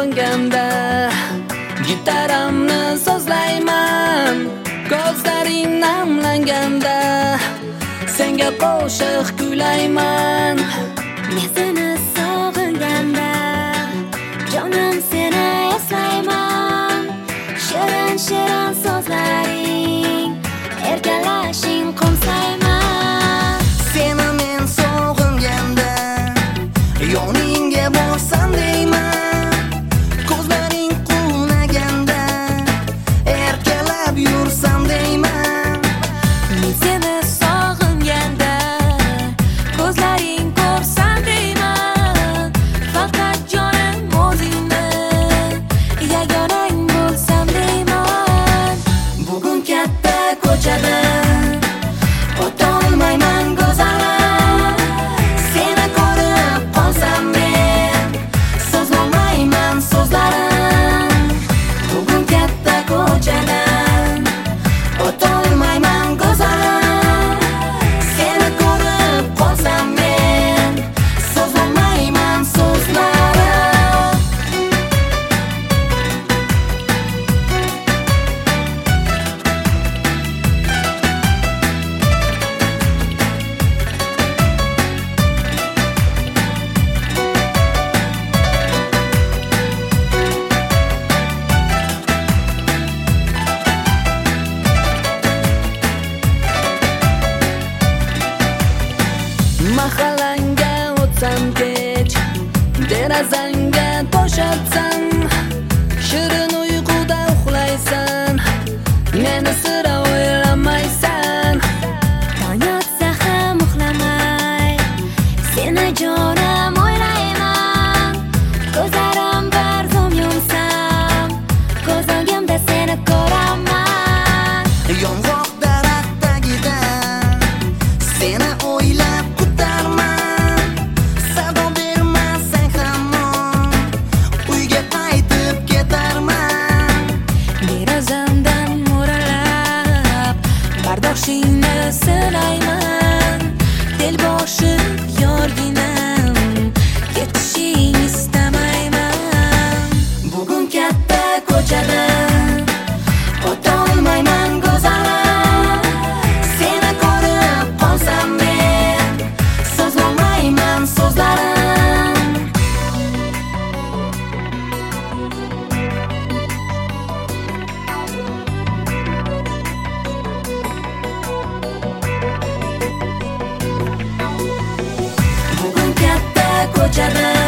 sog'inganda gitaramni sozlayman. Ko'zlaring namlanganda senga qo'shiq kuylayman men seni じゃない sam teć Dera zanga pošat boshingni sinayman. Del boshim escucharla.